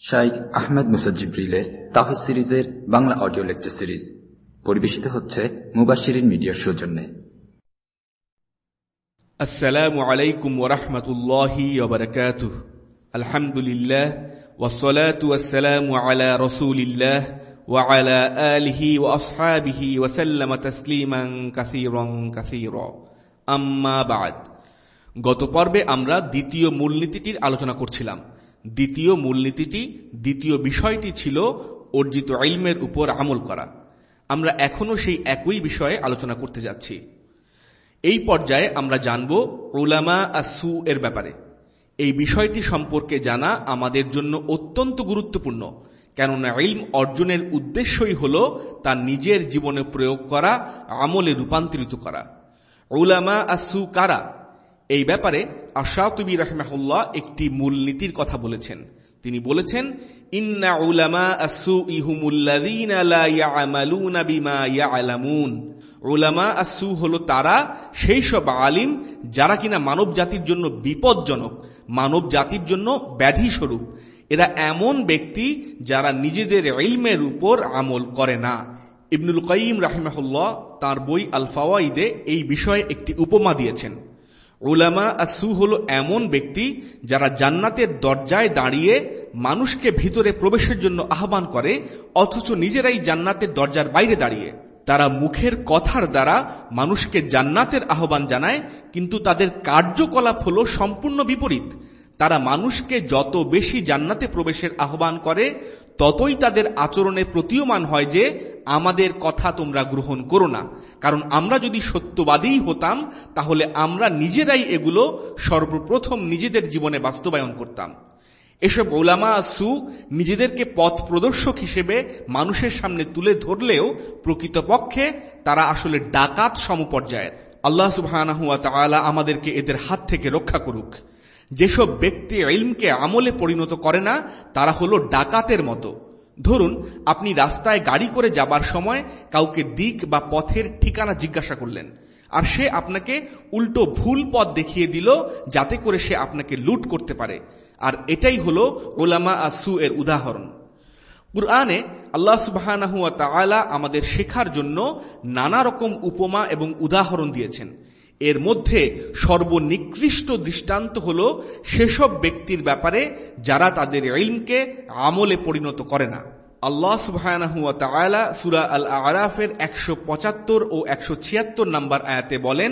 শাইখ আহমেদ মুসাজ্জিব্রিলের তাহিদ সিরিজের Bangla audio lecture series পরিবেশিত হচ্ছে মুবাশিরিন মিডিয়ার সৌজন্যে السلام عليكم ورحمة الله وبركاته الحمد لله والصلاة والسلام على رسول الله وعلى آله وأصحابه وسلم تسليما كثيرا كثيرا أما بعد গত পর্বে আমরা দ্বিতীয় মূলনীতিটির আলোচনা করছিলাম দ্বিতীয় মূলনীতিটি, দ্বিতীয় বিষয়টি ছিল অর্জিত ইলমের উপর আমল করা। আমরা এখনও সেই একই বিষয়ে আলোচনা করতে যাচ্ছি। এই পর্যায়ে আমরা জানব ওলামা আসু এর ব্যাপারে। এই বিষয়টি সম্পর্কে জানা আমাদের জন্য অত্যন্ত গুরুত্বপূর্ণ, কেননা ইলম অর্জনের উদ্দেশ্যই হল তা নিজের জীবনে প্রয়োগ করা, আমলে রূপান্তরিত করা। ওলামা আসু কারা? এই ব্যাপারে আশাতুবি রহমাহুল্লাহ একটি মূলনীতির কথা বলেছেন। তিনি বলেছেন, ইন্না উলামা আসু ইহুমুল্লাযীনা উলামা আসু হলো তারা সেই সব আলিম যারা কিনা মানব জাতির জন্য বিপজ্জনক মানব জাতির জন্য ব্যাধি স্বরূপ এরা এমন ব্যক্তি যারা নিজেদের ইলমের উপর আমল করে না। ইবনুল কাইম রাহিমাহুল্লাহ তার বই আলফাওয়াইদে এই বিষয়ে একটি উপমা দিয়েছেন। উলামা আসু হল এমন ব্যক্তি যারা জান্নাতের দরজায় দাঁড়িয়ে মানুষকে ভিতরে প্রবেশের জন্য আহ্বান করে, অথচ নিজেরাই জান্নাতের দরজার বাইরে দাঁড়িয়ে। তারা মুখের কথার দ্বারা মানুষকে জান্নাতের আহ্বান জানায়, কিন্তু তাদের কার্যকলাপ হল সম্পূর্ণ বিপরীত। তারা মানুষকে যত বেশি জান্নাতে প্রবেশের আহ্বান করে ততই তাদের আচরণে প্রতীয়মান হয় যে আমাদের কথা তোমরা গ্রহণ করো না। কারণ আমরা যদি সত্যবাদী হতাম, তাহলে আমরা নিজেরাই এগুলো সর্বপ্রথম নিজেদের জীবনে বাস্তবায়ন করতাম। এসব ওলামা সু নিজেদেরকে পথ প্রদর্শক হিসেবে মানুষের সামনে তুলে ধরলেও প্রকৃতপক্ষে তারা আসলে ডাকাত সমপর্যায়ের। আল্লাহ সুবাহ আমাদেরকে এদের হাত থেকে রক্ষা করুক। যেসব ব্যক্তি ইলমকে আমলে পরিণত করে না, তারা হলো ডাকাতের মতো। ধরুন, আপনি রাস্তায় গাড়ি করে যাবার সময় কাউকে দিক বা পথের ঠিকানা জিজ্ঞাসা করলেন, আর সে আপনাকে উল্টো ভুল পথ দেখিয়ে দিল যাতে করে সে আপনাকে লুট করতে পারে। আর এটাই হলো ওলামা আসু এর উদাহরণ। কুরআনে আল্লাহ সুবাহ আমাদের শেখার জন্য নানা রকম উপমা এবং উদাহরণ দিয়েছেন। এর মধ্যে সর্বনিকৃষ্ট দৃষ্টান্ত হল সেসব ব্যক্তির ব্যাপারে যারা তাদের ইলমকে আমলে পরিণত করে না। আল্লাহ সুবাহ সুরা আল আরাফের একশো পঁচাত্তর ও একশো ছিয়াত্তর নম্বর আয়াতে বলেন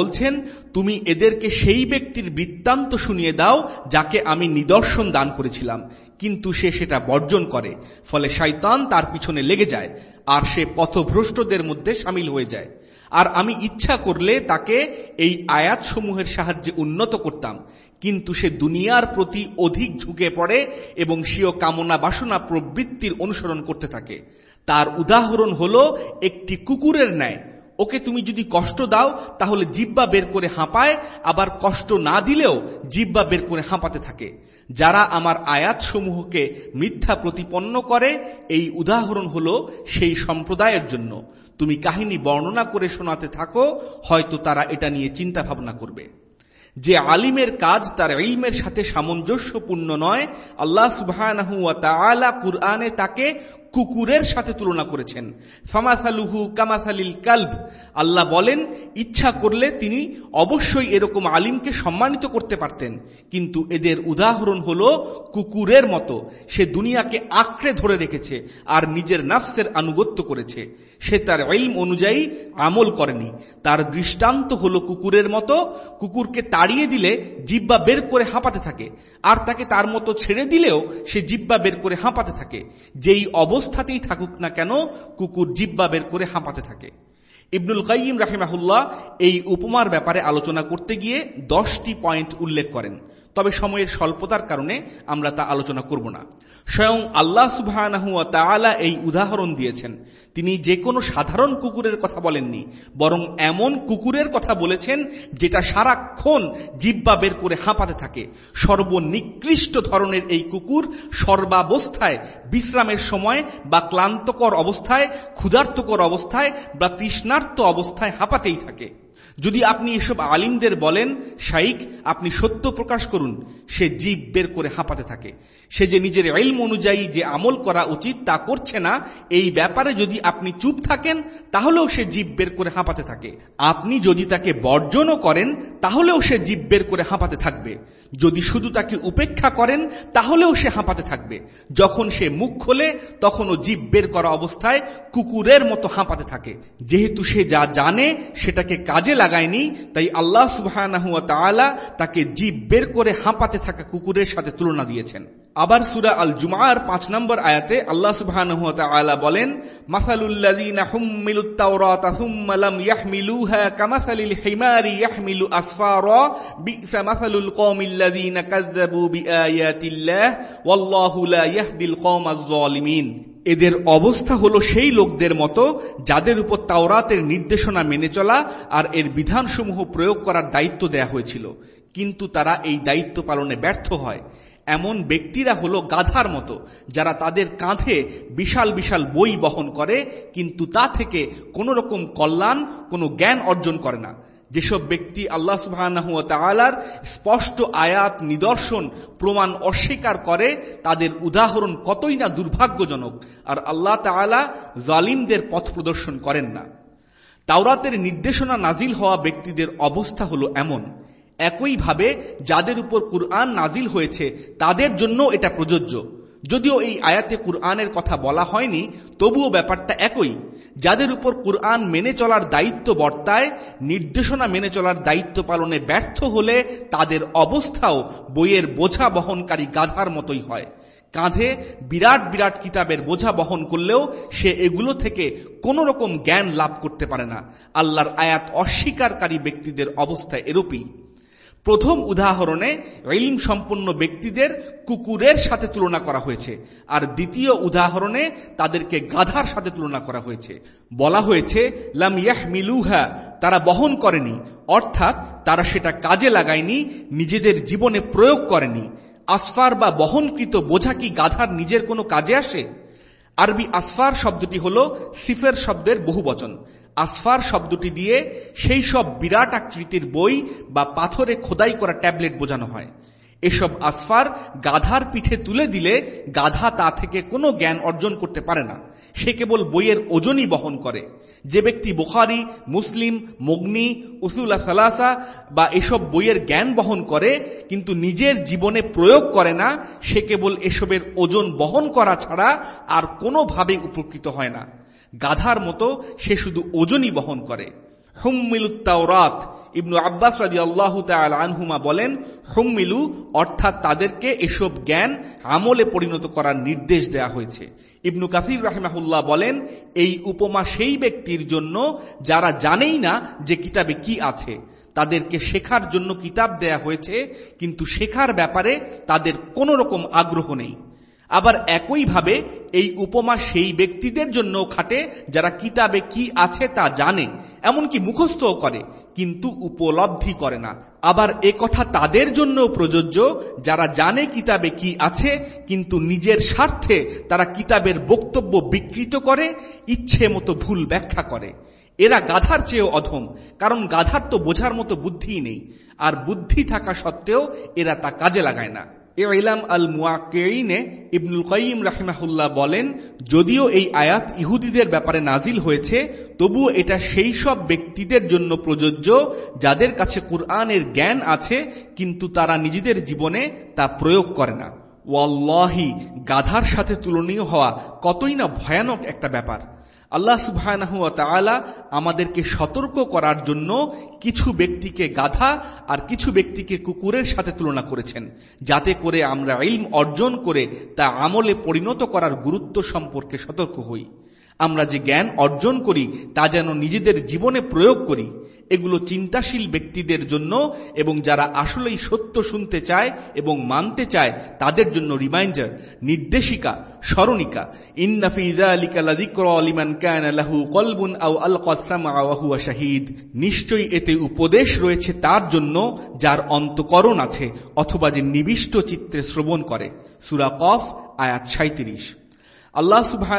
বলছেন, তুমি এদেরকে সেই ব্যক্তির বৃত্তান্ত শুনিয়ে দাও, যাকে আমি নিদর্শন দান করেছিলাম। কিন্তু সে সেটা বর্জন করে, ফলে শৈতান তার পিছনে লেগে যায়, আর সে পথভ্রষ্টদের মধ্যে সামিল হয়ে যায়। আর আমি ইচ্ছা করলে তাকে এই আয়াতসমূহের সাহায্যে উন্নত করতাম, কিন্তু সে দুনিয়ার প্রতি অধিক ঝুঁকে পড়ে এবং স্বীয় কামনা বাসনা প্রবৃত্তির অনুসরণ করতে থাকে। তার উদাহরণ হল একটি কুকুরের ন্যায়। ওকে তুমি যদি কষ্ট দাও, তাহলে জিব্বা বের করে হাঁপায়, আবার কষ্ট না দিলেও জিব্বা বের করে হাঁপাতে থাকে। যারা আমার আয়াত সমূহকে মিথ্যা প্রতিপন্ন করে, এই উদাহরণ হল সেই সম্প্রদায়ের জন্য। তুমি কাহিনী বর্ণনা করে শোনাতে থাকো, হয়তো তারা এটা নিয়ে চিন্তা ভাবনা করবে। যে আলিমের কাজ তার ইলমের সাথে সামঞ্জস্যপূর্ণ নয়, আল্লাহ সুবাহ কুরআনে তাকে কুকুরের সাথে তুলনা করেছেন। ফামাসালুহু কামাসালিল কালব। আল্লাহ বলেন, ইচ্ছা করলে তিনি অবশ্যই এরকম আলিমকে সম্মানিত করতে পারতেন। কিন্তু এদের উদাহরণ হল কুকুরের মতো। সে দুনিয়াকে আঁকড়ে ধরে রেখেছে আর নিজের নাফসের আনুগত্য করেছে। সে তার ইলম অনুযায়ী আমল করেনি। তার দৃষ্টান্ত হল কুকুরের মতো। কুকুরকে তাড়িয়ে দিলে জিব্বা বের করে হাঁপাতে থাকে। আর তাকে তার মতো ছেড়ে দিলেও সে জিব্বা বের করে হাঁপাতে থাকে। যেই অবস্থাতেই থাকুক না কেন, কুকুর জিব্বা বের করে হাঁপাতে থাকে। ইবনুল কাইম রাহিমাহুল্লাহ এই উপমার ব্যাপারে আলোচনা করতে গিয়ে দশটি পয়েন্ট উল্লেখ করেন। তবে সময়ের স্বল্পতার কারণে আমরা তা আলোচনা করব না। স্বয়ং আল্লাহ সুবাহ এই উদাহরণ দিয়েছেন। তিনি যে কোনো সাধারণ কুকুরের কথা বলেননি, বরং এমন কুকুরের কথা বলেছেন যেটা সারাক্ষণ জিব্বা বের করে হাঁপাতে থাকে। সর্বনিকৃষ্ট ধরনের এই কুকুর সর্বাবস্থায় বিশ্রামের সময় বা ক্লান্তকর অবস্থায়, ক্ষুধার্তকর অবস্থায় বা তৃষ্ণার্ত অবস্থায় হাঁপাতেই থাকে। যদি আপনি এসব আলিমদের বলেন শাইক আপনি সত্য প্রকাশ করুন, সে জীব বের করে হাঁপাতে থাকে। সে যে নিজের এলম অনুযায়ী যে আমল করা উচিত তা করছে না, এই ব্যাপারে যদি আপনি চুপ থাকেন, তাহলেও সে জীব বের করে হাঁপাতে থাকে। আপনি যদি তাকে বর্জনও করেন, তাহলেও সে জীব বের করে হাঁপাতে থাকবে। যদি শুধু তাকে উপেক্ষা করেন, তাহলেও সে হাঁপাতে থাকবে। যখন সে মুখ খোলে, তখনও জীব বের করা অবস্থায় কুকুরের মতো হাঁপাতে থাকে। যেহেতু সে যা জানে, সেটাকে কাজে লাগায়নি, তাই আল্লাহ সুবাহ তাকে জীব বের করে হাঁপাতে থাকা কুকুরের সাথে তুলনা দিয়েছেন। আবার সুরা আল জুমার পাঁচ নম্বর আয়াতে আল্লাহ সুবাহ বলেন এদের অবস্থা হলো সেই লোকদের মতো যাদের উপর তাওরাতের নির্দেশনা মেনে চলা আর এর বিধানসমূহ প্রয়োগ করার দায়িত্ব দেয়া হয়েছিল। কিন্তু তারা এই দায়িত্ব পালনে ব্যর্থ হয়। এমন ব্যক্তিরা হলো গাধার মতো, যারা তাদের কাঁধে বিশাল বিশাল বই বহন করে, কিন্তু তা থেকে কোনো রকম কল্যাণ, কোনো জ্ঞান অর্জন করে না। যেসব ব্যক্তি আল্লাহ সুবাহর স্পষ্ট আয়াত নিদর্শন প্রমাণ অস্বীকার করে, তাদের উদাহরণ কতই না দুর্ভাগ্যজনক, আর আল্লাহ তালা জালিমদের পথ প্রদর্শন করেন না। তাওরাতের নির্দেশনা নাজিল হওয়া ব্যক্তিদের অবস্থা হলো এমন একইভাবে যাদের উপর কুরআন নাজিল হয়েছে, তাদের জন্য এটা প্রযোজ্য। যদিও এই আয়াতে কুরআনের কথা বলা হয়নি, তবুও ব্যাপারটা একই। যাদের উপর কুরআন মেনে চলার দায়িত্ব বর্তায়, নির্দেশনা মেনে চলার দায়িত্ব পালনে ব্যর্থ হলে তাদের অবস্থাও বইয়ের বোঝা বহনকারী গাধার মতোই হয়। কাঁধে বিরাট বিরাট কিতাবের বোঝা বহন করলেও সে এগুলো থেকে কোন রকম জ্ঞান লাভ করতে পারে না। আল্লাহর আয়াত অস্বীকারী ব্যক্তিদের অবস্থা এরূপই। প্রথম উদাহরণে ইলম সম্পন্ন ব্যক্তিদের কুকুরের সাথে তুলনা করা হয়েছে। আর দ্বিতীয় উদাহরণে তাদেরকে গাধার সাথে তুলনা করা হয়েছে। বলা হয়েছে, লাম ইয়াহ মিলুহা তারা বহন করেনি, অর্থাৎ তারা সেটা কাজে লাগায়নি, নিজেদের জীবনে প্রয়োগ করেনি। আসফার বা বহনকৃত বোঝা কি গাধার নিজের কোনো কাজে আসে? আরবি আসফার শব্দটি হল সিফের শব্দের বহু বচন আসফার শব্দটি দিয়ে সেই সব বিরাট আকৃতির বই বা পাথরে খোদাই করা ট্যাবলেট বোঝানো হয়। এসব আসফার গাধার পিঠে তুলে দিলে গাধা তা থেকে কোনো জ্ঞান অর্জন করতে পারে না। সে কেবল বইয়ের ওজনই বহন করে। যে ব্যক্তি বুখারি, মুসলিম, মগ্নি উসুল্লাহ সালাসা বা এসব বইয়ের জ্ঞান বহন করে, কিন্তু নিজের জীবনে প্রয়োগ করে না, সে কেবল এসবের ওজন বহন করা ছাড়া আর কোনোভাবে উপকৃত হয় না। গাধার মতো সে শুধু ওজনই বহন করে। হুম্মিলুত্তাওরাত ইবনু আব্বাস রাজি আল্লাহ আনহুমা বলেন, হুম্মিলু অর্থাৎ তাদেরকে এসব জ্ঞান আমলে পরিণত করার নির্দেশ দেয়া হয়েছে। ইবনু কাসির রাহমাহুল্লাহ বলেন, এই উপমা সেই ব্যক্তির জন্য যারা জানেই না যে কিতাবে কি আছে, তাদেরকে শেখার জন্য কিতাব দেয়া হয়েছে, কিন্তু শেখার ব্যাপারে তাদের কোনো রকম আগ্রহ নেই। আবার একইভাবে এই উপমা সেই ব্যক্তিদের জন্য খাটে, যারা কিতাবে কি আছে তা জানে, এমনকি মুখস্থও করে, কিন্তু উপলব্ধি করে না। আবার এ কথা তাদের জন্য প্রযোজ্য, যারা জানে কিতাবে কি আছে, কিন্তু নিজের স্বার্থে তারা কিতাবের বক্তব্য বিকৃত করে, ইচ্ছে মতো ভুল ব্যাখ্যা করে। এরা গাধার চেয়েও অধম, কারণ গাধার তো বোঝার মতো বুদ্ধিই নেই, আর বুদ্ধি থাকা সত্ত্বেও এরা তা কাজে লাগায় না। ইলাম আল মুয়াক্কিনে ইবনুল কাইম রাহিমাহুল্লাহ বলেন, যদিও এই আয়াত ইহুদিদের ব্যাপারে নাজিল হয়েছে, তবুও এটা সেই সব ব্যক্তিদের জন্য প্রযোজ্য যাদের কাছে কুরআনের জ্ঞান আছে, কিন্তু তারা নিজেদের জীবনে তা প্রয়োগ করে না। ওয়াল্লাহি, গাধার সাথে তুলনীয় হওয়া কতই না ভয়ানক একটা ব্যাপার। আল্লাহ সুবাহ আমাদেরকে সতর্ক করার জন্য কিছু ব্যক্তিকে গাধা আর কিছু ব্যক্তিকে কুকুরের সাথে তুলনা করেছেন। যাতে করে আমরা ইলম অর্জন করে তা আমলে পরিণত করার গুরুত্ব সম্পর্কে সতর্ক হই। আমরা যে জ্ঞান অর্জন করি, তা যেন নিজেদের জীবনে প্রয়োগ করি। এগুলো চিন্তাশীল ব্যক্তিদের জন্য এবং যারা আসলেই সত্য শুনতে চায় এবং মানতে চায়, তাদের জন্য রিমাইন্ডার নির্দেশিকা, স্মরণিকা। শাহিদ। নিশ্চয়ই এতে উপদেশ রয়েছে তার জন্য যার অন্তকরণ আছে অথবা যে নিবিষ্ট চিত্রে শ্রবণ করে। সুরা কফ, আয়াত সাঁত্রিশ আল্লাহ সুবাহ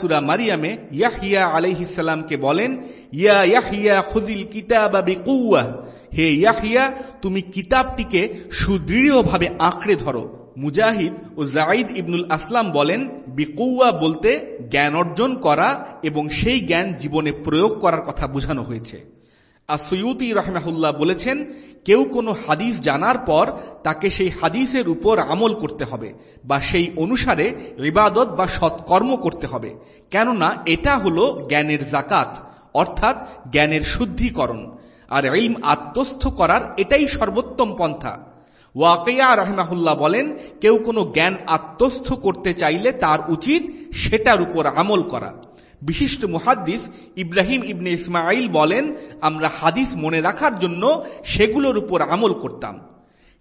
সুরা মারিয়ামে ইয়াহিয়া আলাইহিসাল্লামকে বলেন, ইয়া ইয়াহিয়া খুদিল কিতাবা বিকুয়া হে ইয়াহিয়া তুমি কিতাবটিকে সুদৃঢ়ভাবে আঁকড়ে ধরো। মুজাহিদ ও জাইদ ইবনুল আসলাম বলেন বিকুয়া বলতে জ্ঞান অর্জন করা এবং সেই জ্ঞান জীবনে প্রয়োগ করার কথা বোঝানো হয়েছে। আর সৈয়দি রহমাহুল্লাহ বলেছেন, কেউ কোনো হাদিস জানার পর তাকে সেই হাদিসের উপর আমল করতে হবে বা সেই অনুসারে ইবাদত বা সৎকর্ম করতে হবে। কেননা এটা হলো জ্ঞানের জাকাত অর্থাৎ জ্ঞানের শুদ্ধিকরণ। আর ইলম আত্মস্থ করার এটাই সর্বোত্তম পন্থা। ওয়াকিয়া রহমাহুল্লাহ বলেন, কেউ কোনো জ্ঞান আত্মস্থ করতে চাইলে তার উচিত সেটার উপর আমল করা। বিশিষ্ট মুহাদ্দিস ইব্রাহিম ইবনে ইসমাইল বলেন, আমরা হাদিস মনে রাখার জন্য সেগুলোর উপর আমল করতাম।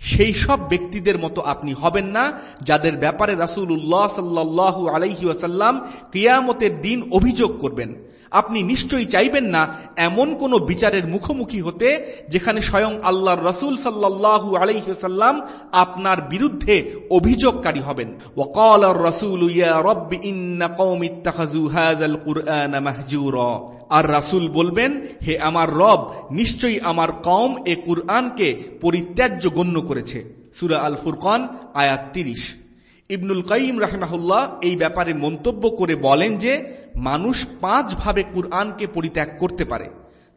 সেই সব ব্যক্তিদের মতো আপনি হবেন না, যাদের ব্যাপারে রাসুল্লাহ সাল্লাহ আলাইহি ওয়াসাল্লাম কিয়ামতের দিন অভিযোগ করবেন। আপনি নিশ্চয়ই চাইবেন না এমন কোন বিচারের মুখোমুখি হতে যেখানে স্বয়ং আল্লাহর রসুল সাল্লাহু আলাইসাল্লাম আপনার বিরুদ্ধে অভিযোগকারী হবেন। আর রাসুল বলবেন, হে আমার রব, নিশ্চয়ই আমার কম এ কুরআনকে পরিত্যাজ্য গণ্য করেছে। সুরা আল ফুরকান আয়াত তিরিশ। ইবনুল কাইম রাহমাহুল্লাহ এই ব্যাপারে মন্তব্য করে বলেন যে, মানুষ পাঁচ ভাবে কুরআনকে পরিত্যাগ করতে পারে।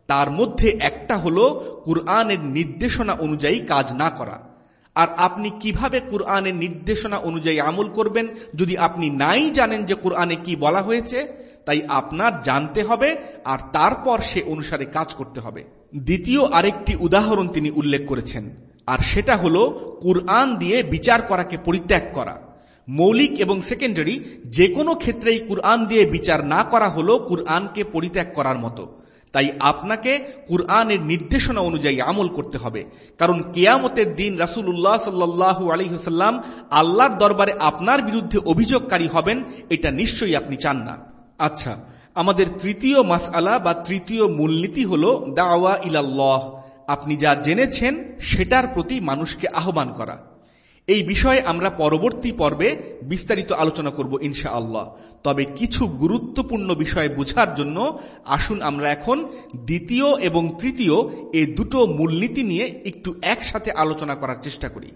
তার মধ্যে একটা হল কুরআনের নির্দেশনা অনুযায়ী কাজ না করা। আর আপনি কীভাবে কুরআনের নির্দেশনা অনুযায়ী আমল করবেন যদি আপনি নাই জানেন যে কুরআনে কি বলা হয়েছে, তাই আপনার জানতে হবে আর তারপর সে অনুসারে কাজ করতে হবে। দ্বিতীয় আরেকটি উদাহরণ তিনি উল্লেখ করেছেন, আর সেটা হলো কুরআন দিয়ে বিচার করাকে পরিত্যাগ করা। মৌলিক এবং সেকেন্ডারি যে কোনো ক্ষেত্রেই কুরআন দিয়ে বিচার না করা হলো কুরআনকে পরিত্যাগ করার মতো। তাই আপনাকে কুরআনের নির্দেশনা অনুযায়ী আমল করতে হবে। কারণ কেয়ামতের দিন রাসুল্লাহ সাল্লাহ আলহিহসাল্লাম আল্লাহর দরবারে আপনার বিরুদ্ধে অভিযোগকারী হবেন, এটা নিশ্চয়ই আপনি চান না। আচ্ছা আমাদের তৃতীয় মাস আলা বা তৃতীয় মূলনীতি হল দাওয়া ইলাল্লাহ। আপনি যা জেনেছেন, সেটার প্রতি মানুষকে আহ্বান করা। এই বিষয়ে আমরা পরবর্তী পর্বে বিস্তারিত আলোচনা করব ইনশা আল্লাহ তবে কিছু গুরুত্বপূর্ণ বিষয় বোঝার জন্য আসুন আমরা এখন দ্বিতীয় এবং তৃতীয় এই দুটো মূলনীতি নিয়ে একটু একসাথে আলোচনা করার চেষ্টা করি।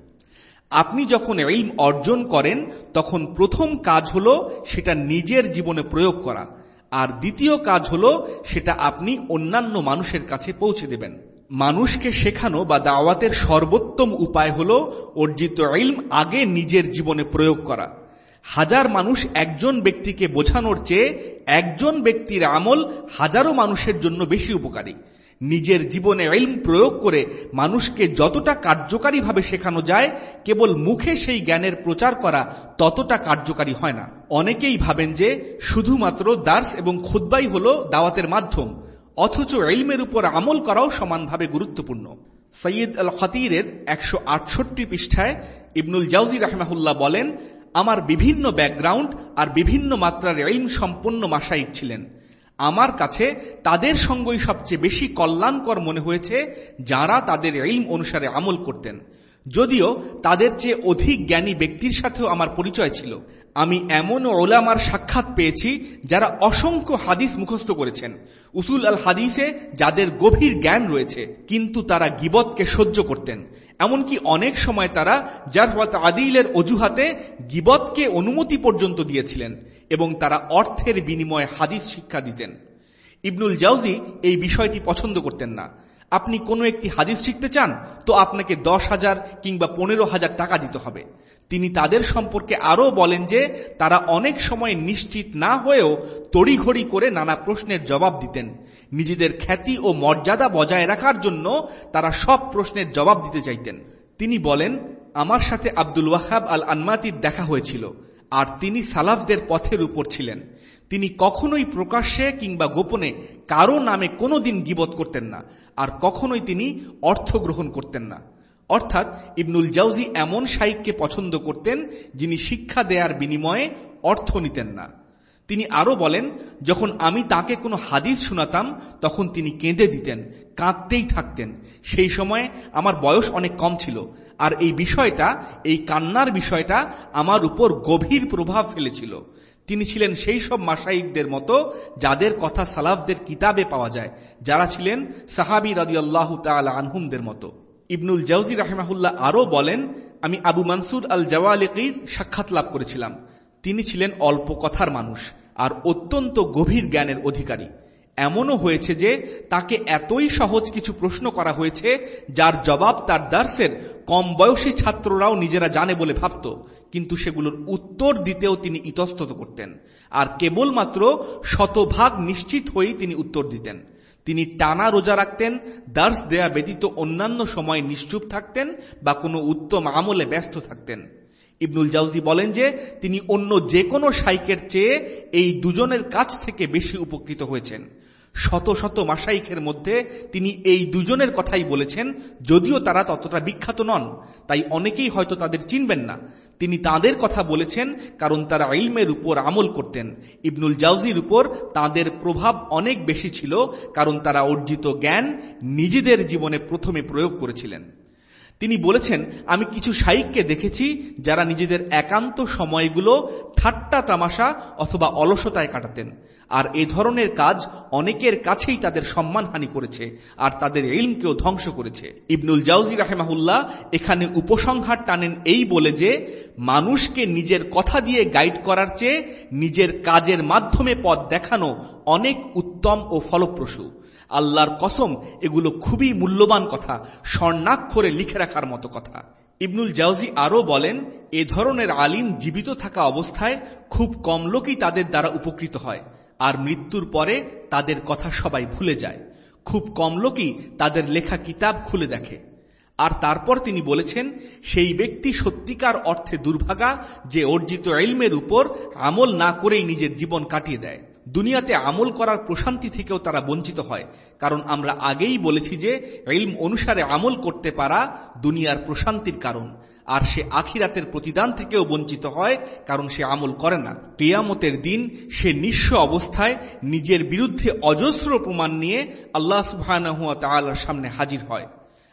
আপনি যখন ইলম অর্জন করেন, তখন প্রথম কাজ হল সেটা নিজের জীবনে প্রয়োগ করা। আর দ্বিতীয় কাজ হল সেটা আপনি অন্যান্য মানুষের কাছে পৌঁছে দেবেন। মানুষকে শেখানো বা দাওয়াতের সর্বোত্তম উপায় হল অর্জিত ইলম আগে নিজের জীবনে প্রয়োগ করা। হাজার মানুষ একজন ব্যক্তিকে বোঝানোর চেয়ে একজন ব্যক্তির আমল হাজারো মানুষের জন্য বেশি উপকারী। নিজের জীবনে ইলম প্রয়োগ করে মানুষকে যতটা কার্যকারীভাবে শেখানো যায়, কেবল মুখে সেই জ্ঞানের প্রচার করা ততটা কার্যকারী হয় না। অনেকেই ভাবেন যে শুধুমাত্র দার্স এবং খুদ্বাই হল দাওয়াতের মাধ্যম। অথচ এলমের উপর আমল করাও সমানভাবে গুরুত্বপূর্ণ। সৈয়দ আল খতিরের একশো আটষট্টি পৃষ্ঠায় ইবনুল জাউজি রাহমাহুল্লাহ বলেন, আমার বিভিন্ন ব্যাকগ্রাউন্ড আর বিভিন্ন মাত্রার এলম সম্পন্ন মাসাইক ছিলেন। আমার কাছে তাদের সঙ্গই সবচেয়ে বেশি কল্যাণকর মনে হয়েছে যারা তাদের এলম অনুসারে আমল করতেন। যদিও তাদের চেয়ে অধিক জ্ঞানী ব্যক্তির সাথেও আমার পরিচয় ছিল। আমি এমন ওলামার সাক্ষাৎ পেয়েছি যারা অসংখ্য হাদিস মুখস্থ করেছেন। উসুল আল হাদিসে যাদের গভীর জ্ঞান রয়েছে, কিন্তু তারা গিবতকে সহ্য করতেন। এমনকি অনেক সময় তারা জারহাত আদিলের অজুহাতে গিবতকে অনুমতি পর্যন্ত দিয়েছিলেন এবং তারা অর্থের বিনিময়ে হাদিস শিক্ষা দিতেন। ইবনুল জাউজি এই বিষয়টি পছন্দ করতেন না। আপনি কোনো একটি হাদিস শিখতে চান, তো আপনাকে দশ হাজার কিংবা পনেরো হাজার টাকা দিতে হবে। তিনি তাদের সম্পর্কে আরও বলেন যে, তারা অনেক সময় নিশ্চিত না হয়েও তড়িঘড়ি করে নানা প্রশ্নের জবাব দিতেন। নিজেদের খ্যাতি ও মর্যাদা বজায় রাখার জন্য তারা সব প্রশ্নের জবাব দিতে চাইতেন। তিনি বলেন, আমার সাথে আব্দুল ওয়াহাব আল আনমাতির দেখা হয়েছিল, আর তিনি সালাফদের পথের উপর ছিলেন। তিনি কখনোই প্রকাশ্যে কিংবা গোপনে কারও নামে কোনো দিন গিবত করতেন না, আর কখনোই তিনি অর্থ গ্রহণ করতেন না। অর্থাৎ ইবনুল জাউজি এমন শাইককে পছন্দ করতেন যিনি শিক্ষা দেয়ার বিনিময়ে অর্থ নিতেন না। তিনি আরও বলেন, যখন আমি তাকে কোনো হাদিস শোনাতাম, তখন তিনি কেঁদে দিতেন, কাঁদতেই থাকতেন। সেই সময়ে আমার বয়স অনেক কম ছিল, আর এই বিষয়টা, এই কান্নার বিষয়টা আমার উপর গভীর প্রভাব ফেলেছিল। তিনি ছিলেন সেই সব মাসাইকদের মতো যাদের কথা সালাফদের কিতাবে পাওয়া যায়, যারা ছিলেন সাহাবি রাজি আল্লাহ আনহুমদের মতো। ইবনুল জাউজি রাহেমাহুল্লাহ আরও বলেন, আমি আবু মানসুর আল জওয়ালিকির সাক্ষাৎ লাভ করেছিলাম। তিনি ছিলেন অল্প কথার মানুষ আর অত্যন্ত গভীর জ্ঞানের অধিকারী। এমনও হয়েছে যে তাকে এতই সহজ কিছু প্রশ্ন করা হয়েছে, যার জবাব তার দার্সের কম বয়সী ছাত্ররাও নিজেরা জানে বলে ভাবত। কিন্তু সেগুলোর উত্তর দিতেও তিনি ইতস্তত করতেন। আর কেবলমাত্র শতভাগ নিশ্চিত হয়েই তিনি উত্তর দিতেন। তিনি টানা রোজা রাখতেন, দার্স দেয়া ব্যতীত অন্যান্য সময় নিশ্চুপ থাকতেন বা কোনো উত্তম আমলে ব্যস্ত থাকতেন। ইবনুল জাউজি বলেন যে, তিনি অন্য যে কোনো সাইকের চেয়ে এই দুজনের কাছ থেকে বেশি উপকৃত হয়েছেন। শত শত মাসাইখের মধ্যে তিনি এই দুজনের কথাই বলেছেন, যদিও তারা ততটা বিখ্যাত নন, তাই অনেকেই হয়তো তাদের চিনবেন না। তিনি তাদের কথা বলেছেন, কারণ তারা ইলমের উপর আমল করতেন। ইবনুল জাউজির উপর তাদের প্রভাব অনেক বেশি ছিল, কারণ তারা অর্জিত জ্ঞান নিজেদের জীবনে প্রথমে প্রয়োগ করেছিলেন। তিনি বলেছেন, আমি কিছু সাইককে দেখেছি যারা নিজেদের একান্ত সময়গুলো ঠাট্টা তামাশা অথবা অলসতায় কাটাতেন। আর এ ধরনের কাজ অনেকের কাছেই তাদের সম্মানহানি করেছে, আর তাদের ইলমকেও ধ্বংস করেছে। ইবনুল জাউজি রাহেমাহুল্লাহ এখানে উপসংহার টানেন এই বলে যে, মানুষকে নিজের কথা দিয়ে গাইড করার চেয়ে নিজের কাজের মাধ্যমে পথ দেখানো অনেক উত্তম ও ফলপ্রসূ। আল্লাহর কসম, এগুলো খুবই মূল্যবান কথা, স্বর্ণাক্ষরে লিখে রাখার মতো কথা। ইবনুল জাউজি আরও বলেন, এ ধরনের আলিম জীবিত থাকা অবস্থায় খুব কম লোকই তাদের দ্বারা উপকৃত হয়। আর মৃত্যুর পরে তাদের কথা সবাই ভুলে যায়। খুব কম লোকই তাদের লেখা কিতাব খুলে দেখে। আর তারপর তিনি বলেছেন, সেই ব্যক্তি সত্যিকার অর্থে দুর্ভাগা যে অর্জিত এলমের উপর আমল না করেই নিজের জীবন কাটিয়ে দেয়। দুনিয়াতে আমল করার প্রশান্তি থেকেও তারা বঞ্চিত হয়। কারণ আমরা আগেই বলেছি যে, ইলম অনুসারে আমল করতে পারা দুনিয়ার প্রশান্তির কারণ। আর সে আখিরাতের প্রতিদান থেকেও বঞ্চিত হয়, কারণ সে আমল করে না। টিয়ামতের দিন সে নিঃস্ব অবস্থায় নিজের বিরুদ্ধে অজস্র প্রমাণ নিয়ে আল্লাহ সুবাহ সামনে হাজির হয়।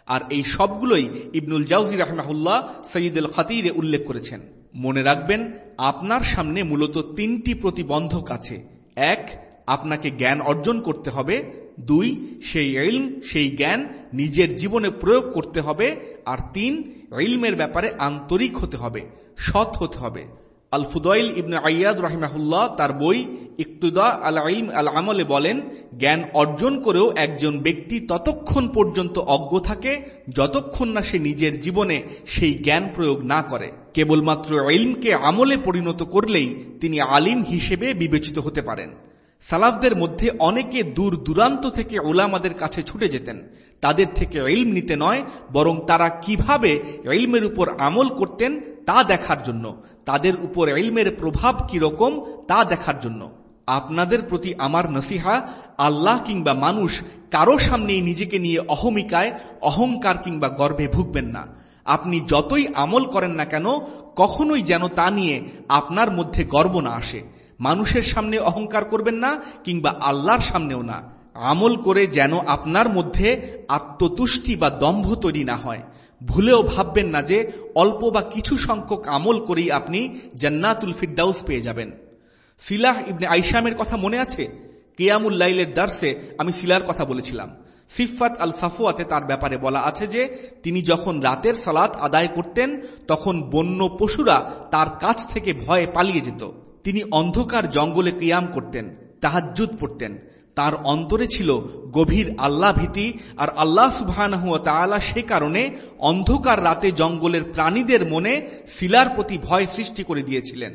আর এই সবগুলোই ইবনুল জাউজি রাহমাহুল্লাহ সঈদুল খাতিরে উল্লেখ করেছেন। মনে রাখবেন, আপনার সামনে মূলত তিনটি প্রতিবন্ধক আছে। এক আপনাকে জ্ঞান অর্জন করতে হবে। দুই, সেই ইলম, সেই জ্ঞান নিজের জীবনে প্রয়োগ করতে হবে। আর তিন, ইলমের ব্যাপারে আন্তরিক হতে হবে, সৎ হতে হবে। আল ফুদাইল ইবনে আয়াদ রাহিমাহুল্লাহ তার বই ইকতুদা আল ইলম আল আমলে বলেন, জ্ঞান অর্জন করেও একজন ব্যক্তি ততক্ষণ পর্যন্ত অজ্ঞ থাকে, যতক্ষণ না সে নিজের জীবনে সেই জ্ঞান প্রয়োগ না করে। কেবলমাত্র ইলমকে আমলে পরিণত করলেই তিনি আলিম হিসেবে বিবেচিত হতে পারেন। সালাফদের মধ্যে অনেকে দূর দূরান্ত থেকে ওলামাদের কাছে ছুটে যেতেন। তাদের থেকে ইলম নিতে নয়, বরং তারা কীভাবে ইলমের উপর আমল করতেন তা দেখার জন্য। তাদের উপর ইলমের প্রভাব কীরকম তা দেখার জন্য। আপনাদের প্রতি আমার নসিহা, আল্লাহ কিংবা মানুষ কারও সামনেই নিজেকে নিয়ে অহমিকায়, অহংকার কিংবা গর্বে ভুগবেন না। আপনি যতই আমল করেন না কেন, কখনোই যেন তা নিয়ে আপনার মধ্যে গর্ব না আসে। মানুষের সামনে অহংকার করবেন না কিংবা আল্লাহর সামনেও না। আমল করে যেন আপনার মধ্যে আত্মতুষ্টি বা দম্ভ তৈরি না হয়। ভুলেও ভাববেন না যে অল্প বা কিছু সংখ্যক আমল করেই আপনি জান্নাতুল ফিরদাউস পেয়ে যাবেন। সিলাহ ইবনে আইসামের কথা মনে আছে? কেয়ামুল্লাইলের দার্সে আমি সিলার কথা বলেছিলাম। সিফাত আল সাফুয়াতে তার ব্যাপারে বলা আছে যে, তিনি যখন রাতের সালাত আদায় করতেন, তখন বন্য পশুরা তার কাছ থেকে ভয়ে পালিয়ে যেত। তিনি অন্ধকার জঙ্গলে কিয়াম করতেন তাহাজুদ পড়তেন। তার অন্তরে ছিল গভীর আল্লাহ ভীতি আর আল্লাহ সুবাহ সে কারণে অন্ধকার রাতে জঙ্গলের প্রাণীদের মনে শিলার প্রতি ভয় সৃষ্টি করে দিয়েছিলেন।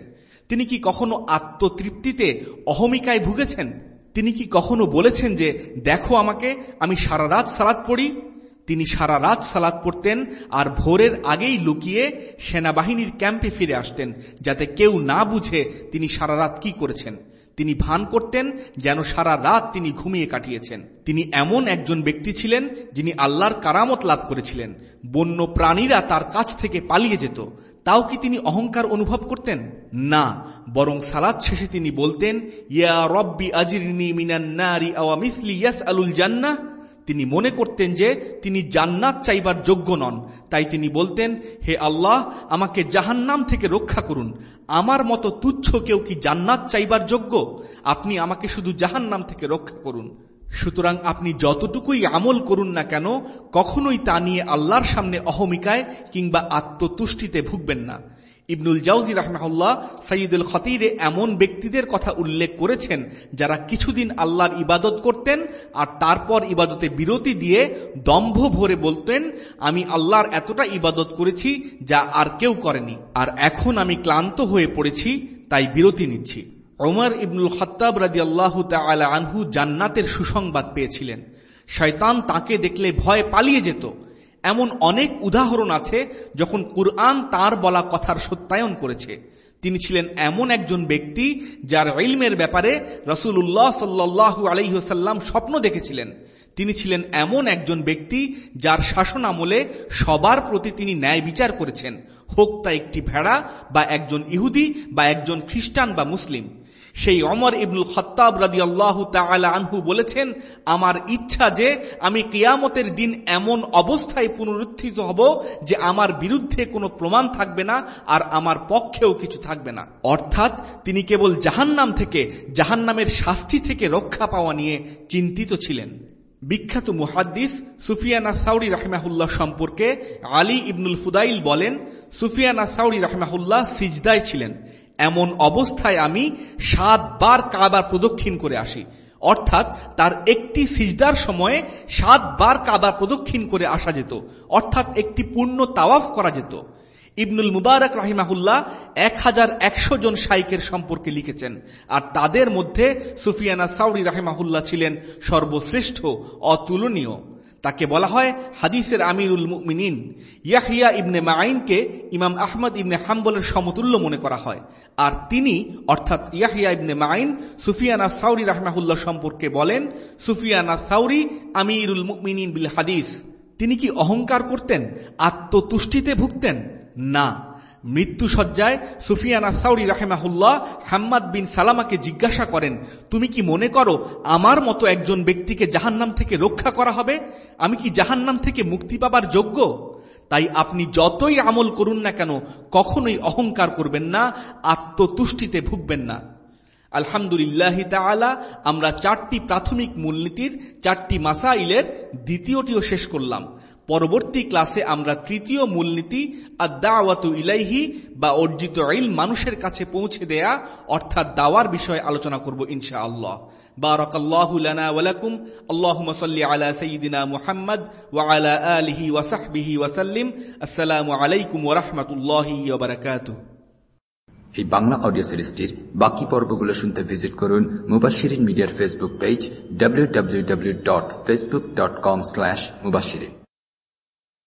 তিনি কি কখনো আত্মতৃপ্তিতে অহমিকায় ভুগেছেন? তিনি কি কখনো বলেছেন যে, দেখো আমাকে, আমি সারা রাত সালাদ পড়ি তিনি সারা রাত সালাদ পড়তেন আর ভোরের আগেই লুকিয়ে সেনাবাহিনীর ক্যাম্পে ফিরে আসতেন, যাতে কেউ না বুঝে তিনি সারা রাত কি করেছেন। তিনি ভান করতেন যেন সারা রাত তিনি ঘুমিয়ে কাটিয়েছেন। তিনি এমন একজন ব্যক্তি ছিলেন যিনি আল্লাহর কারামত লাভ করেছিলেন। বন্য প্রাণীরা তার কাছ থেকে পালিয়ে যেত। তাও কি তিনি অহংকার অনুভব করতেন? না, বরং সালাদ শেষে তিনি বলতেন, ইয়া রব্বি আজিরনি মিনান্নারি আওয়া মিসলি ইয়াস আলুল জান্নাহ। তিনি মনে করতেন যে তিনি জান্নাত চাইবার যোগ্য নন। তাই তিনি বলতেন, হে আল্লাহ, আমাকে জাহান্নাম থেকে রক্ষা করুন। আমার মতো তুচ্ছ কেউ কি জান্নাত চাইবার যোগ্য? আপনি আমাকে শুধু জাহান্নাম থেকে রক্ষা করুন। সুতরাং আপনি যতটুকুই আমল করুন না কেন, কখনোই তা নিয়ে আল্লাহর সামনে অহমিকায় কিংবা আত্মতুষ্টিতে ভুগবেন না। ইবনুল জাউজি রহমাহুল্লাহ সঈদুল খতিরে এমন ব্যক্তিদের কথা উল্লেখ করেছেন যারা কিছুদিন আল্লাহর ইবাদত করতেন আর তারপর ইবাদতে বিরতি দিয়ে দম্ভ ভরে বলতেন, আমি আল্লাহর এতটা ইবাদত করেছি যা আর কেউ করেনি, আর এখন আমি ক্লান্ত হয়ে পড়েছি, তাই বিরতি নিচ্ছি। ওমর ইবনুল খত্তাব রাজি আল্লাহ আনহু জান্নাতের সুসংবাদ পেয়েছিলেন। শয়তান তাকে দেখলে ভয় পালিয়ে যেত। এমন অনেক উদাহরণ আছে যখন কুরআন তার বলা কথার সত্যায়ন করেছে। তিনি ছিলেন এমন একজন ব্যক্তি যার ইলমের ব্যাপারে রসুল্লাহ সাল্লাহ আলহিহসাল্লাম স্বপ্ন দেখেছিলেন। তিনি ছিলেন এমন একজন ব্যক্তি যার শাসন আমলে সবার প্রতি তিনি ন্যায় বিচার করেছেন। হোক তা একটি ভেড়া বা একজন ইহুদি বা একজন খ্রিস্টান বা মুসলিম। সেই অমর ইবনুল খত্তাব রাজি আল্লাহ আনহু বলেছেন, আমার ইচ্ছা যে আমি কিয়ামতের দিন এমন অবস্থায় পুনরুত্থিত হব যে আমার বিরুদ্ধে কোনো প্রমাণ থাকবে না আর আমার পক্ষেও কিছু থাকবে না। অর্থাৎ তিনি কেবল জাহান্নাম থেকে, জাহান্নামের শাস্তি থেকে রক্ষা পাওয়া নিয়ে চিন্তিত ছিলেন। বিখ্যাত মুহাদ্দিস সুফিয়ানা সাউরি রাহমাহুল্লাহ সম্পর্কে আলী ইবনুল ফুদাইল বলেন, সুফিয়ানা সাউরি রাহমাহুল্লাহ সিজদায় ছিলেন। এমন অবস্থায় আমি সাতবার কাবার প্রদক্ষিণ করে আসি। অর্থাৎ তার একটি সিজদার সময়ে সাতবার কাবার প্রদক্ষিণ করে আসা যেত। অর্থাৎ একটি পূর্ণ তাওয়াফ করা যেত। ইবনুল মুবারক রাহিমাহুল্লাহ এক হাজার একশো জন শাইকের সম্পর্কে লিখেছেন, আর তাদের মধ্যে সুফিয়ানা সাউরি রাহিমাহুল্লাহ ছিলেন সর্বশ্রেষ্ঠ, অতুলনীয়। তাকে বলা হয় হাদিসের আমিরুল মুমিনিন। ইয়াহিয়া ইবনে মাইনকে ইমাম আহমদ ইবনে হাম্বলের সমতুল্য মনে করা হয়। আর তিনি, অর্থাৎ ইয়াহিয়া ইবনে মাইন সুফিয়ানা সাউরি রাহমাহুল্লাহ সম্পর্কে বলেন, সুফিয়ানা সাউরি আমিরুল মুমিনিন বিল হাদিস। তিনি কি অহংকার করতেন? আত্মতুষ্টিতে ভুগতেন? না। মৃত্যু সজ্জায় সুফিয়ানা সাউরি রাহেমাহুল্লাহ হাম্মাদ বিন সালামাকে জিজ্ঞাসা করেন, তুমি কি মনে করো আমার মতো একজন ব্যক্তিকে জাহান্নাম থেকে রক্ষা করা হবে? আমি কি জাহান্নাম থেকে মুক্তি পাবার যোগ্য? তাই আপনি যতই আমল করুন না কেন, কখনোই অহংকার করবেন না, আত্মতুষ্টিতে ভুগবেন না। আলহামদুলিল্লাহ তালা আমরা চারটি প্রাথমিক মূলনীতির, চারটি মাসাইলের, দ্বিতীয়টিও শেষ করলাম। পরবর্তী ক্লাসে আমরা তৃতীয় মূলনীতি আদাওয়াতু ইলাইহি বা অর্জিত ইল মানুষের কাছে পৌঁছে দেয়া অর্থাৎ দাওয়ার বিষয়ে আলোচনা করব ইনশা আল্লাহ بارك الله لنا ولكم اللهم صل على سيدنا محمد وعلى آله وصحبه وسلم السلام عليكم ورحمة الله وبركاته এই বাংলা অডিও সিরিজটির বাকি পর্বগুলো শুনতে ভিজিট করুন মুবাশিরিন মিডিয়ার ফেসবুক পেজ www.facebook.com/মুবাশিরিন